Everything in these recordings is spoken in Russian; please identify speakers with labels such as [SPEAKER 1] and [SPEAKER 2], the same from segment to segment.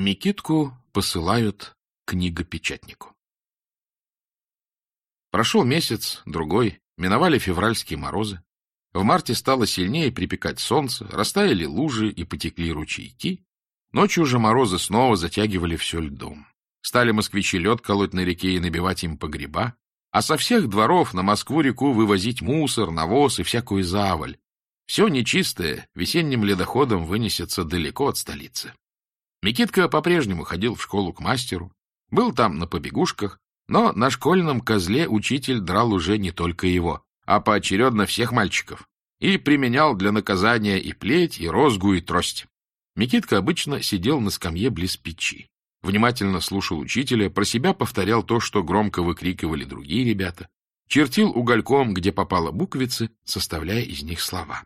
[SPEAKER 1] Микитку посылают книгопечатнику. Прошел месяц, другой, миновали февральские морозы. В марте стало сильнее припекать солнце, растаяли лужи и потекли ручейки. Ночью же морозы снова затягивали все льдом. Стали москвичи лед колоть на реке и набивать им погреба, а со всех дворов на Москву-реку вывозить мусор, навоз и всякую заваль. Все нечистое весенним ледоходом вынесется далеко от столицы. Микитка по-прежнему ходил в школу к мастеру, был там на побегушках, но на школьном козле учитель драл уже не только его, а поочередно всех мальчиков, и применял для наказания и плеть, и розгу, и трость. Микитка обычно сидел на скамье близ печи, внимательно слушал учителя, про себя повторял то, что громко выкрикивали другие ребята, чертил угольком, где попало буквицы, составляя из них слова.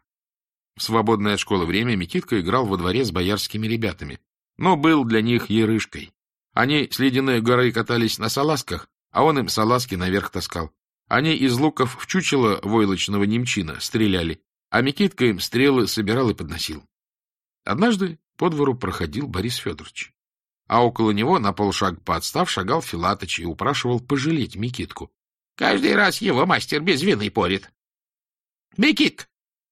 [SPEAKER 1] В свободное от школы время Микитка играл во дворе с боярскими ребятами, но был для них ерышкой. Они с ледяной горы катались на салазках, а он им салазки наверх таскал. Они из луков в чучело войлочного немчина стреляли, а Микитка им стрелы собирал и подносил. Однажды по двору проходил Борис Федорович, а около него, на полшаг поотстав, шагал Филатыч и упрашивал пожалеть Микитку. Каждый раз его мастер без вины порит. — Микитк,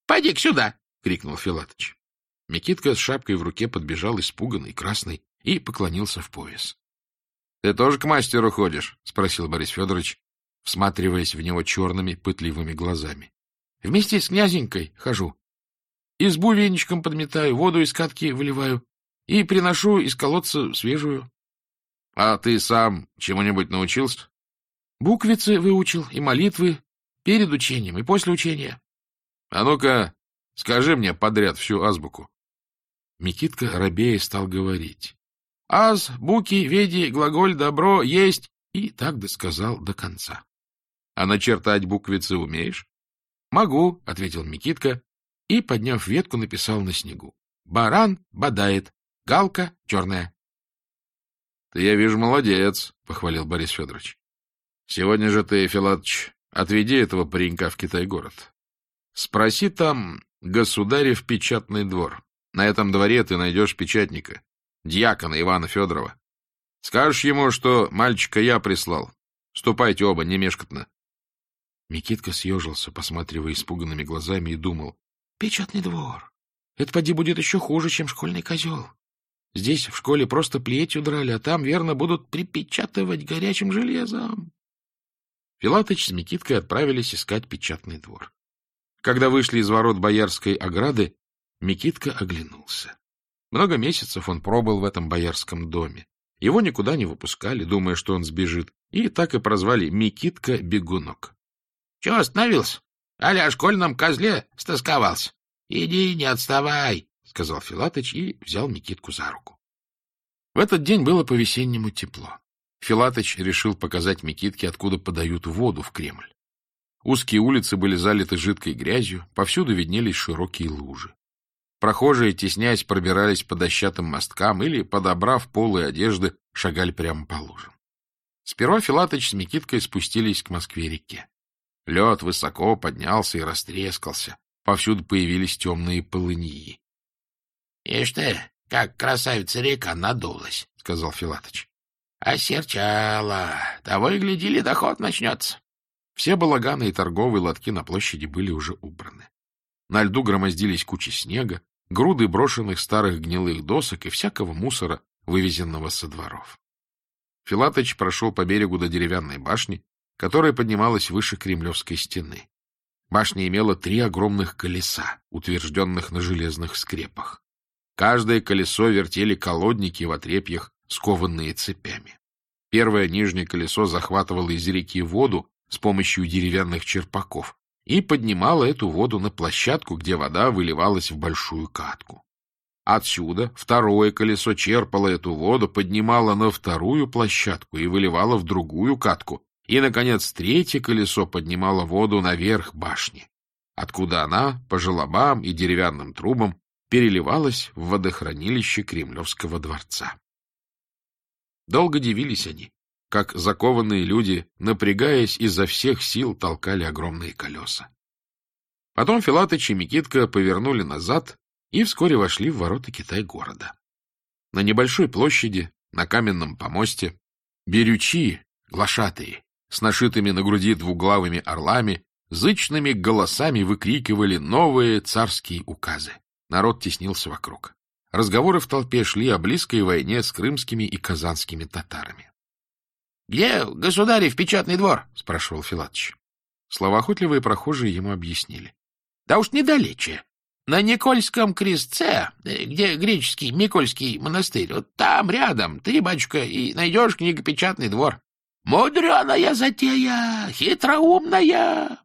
[SPEAKER 1] пойди сюда! — крикнул Филатыч. Микитка с шапкой в руке подбежал испуганный, красный, и поклонился в пояс. — Ты тоже к мастеру ходишь? — спросил Борис Федорович, всматриваясь в него черными, пытливыми глазами. — Вместе с князенькой хожу. Избу веничком подметаю, воду из катки выливаю и приношу из колодца свежую. — А ты сам чему-нибудь научился? — Буквицы выучил и молитвы перед учением и после учения. — А ну-ка, скажи мне подряд всю азбуку. Микитка рабея стал говорить. «Аз, буки, веди, глаголь, добро, есть!» И так досказал до конца. «А начертать буквицы умеешь?» «Могу», — ответил Микитка, и, подняв ветку, написал на снегу. «Баран бодает, галка черная». «Ты, я вижу, молодец», — похвалил Борис Федорович. «Сегодня же ты, Филатович, отведи этого паренька в Китай-город. Спроси там государев печатный двор. На этом дворе ты найдешь печатника, дьякона Ивана Федорова. Скажешь ему, что мальчика я прислал. Ступайте оба, не мешкотно. Микитка съежился, посматривая испуганными глазами, и думал. — Печатный двор. Это, поди, будет еще хуже, чем школьный козел. Здесь в школе просто плетью драли, а там, верно, будут припечатывать горячим железом. Филатыч с Микиткой отправились искать печатный двор. Когда вышли из ворот боярской ограды, Микитка оглянулся. Много месяцев он пробыл в этом боярском доме. Его никуда не выпускали, думая, что он сбежит, и так и прозвали Микитка-бегунок. — Чего остановился? Аля о школьном козле стосковался. — Иди, не отставай, — сказал Филатыч и взял Микитку за руку. В этот день было по-весеннему тепло. Филатыч решил показать Микитке, откуда подают воду в Кремль. Узкие улицы были залиты жидкой грязью, повсюду виднелись широкие лужи. Прохожие, теснясь, пробирались по дощатым мосткам или, подобрав полые одежды, шагали прямо по лужам. Сперва Филатыч с Микиткой спустились к Москве-реке. Лед высоко поднялся и растрескался. Повсюду появились темные полыньи. — Ишь ты, как красавица река надулась, — сказал Филатыч. — Осерчала. Того и гляди, ледоход начнется. Все балаганы и торговые лотки на площади были уже убраны. На льду громоздились кучи снега, груды брошенных старых гнилых досок и всякого мусора, вывезенного со дворов. Филатыч прошел по берегу до деревянной башни, которая поднималась выше Кремлевской стены. Башня имела три огромных колеса, утвержденных на железных скрепах. Каждое колесо вертели колодники в отрепьях, скованные цепями. Первое нижнее колесо захватывало из реки воду с помощью деревянных черпаков, и поднимала эту воду на площадку, где вода выливалась в большую катку. Отсюда второе колесо черпало эту воду, поднимало на вторую площадку и выливало в другую катку, и, наконец, третье колесо поднимало воду наверх башни, откуда она по желобам и деревянным трубам переливалась в водохранилище Кремлевского дворца. Долго дивились они, как закованные люди, напрягаясь изо всех сил, толкали огромные колеса. Потом Филатыч и Микитка повернули назад и вскоре вошли в ворота Китай-города. На небольшой площади, на каменном помосте, берючи, глашатые, с нашитыми на груди двуглавыми орлами, зычными голосами выкрикивали новые царские указы. Народ теснился вокруг. Разговоры в толпе шли о близкой войне с крымскими и казанскими татарами. — Где государев печатный двор? — спрашивал Филатович. Словоохотливые прохожие ему объяснили. — Да уж недалече. На Никольском крестце, где греческий Микольский монастырь, вот там рядом, ты, батюшка, и найдешь книгопечатный двор. Мудреная затея, хитроумная.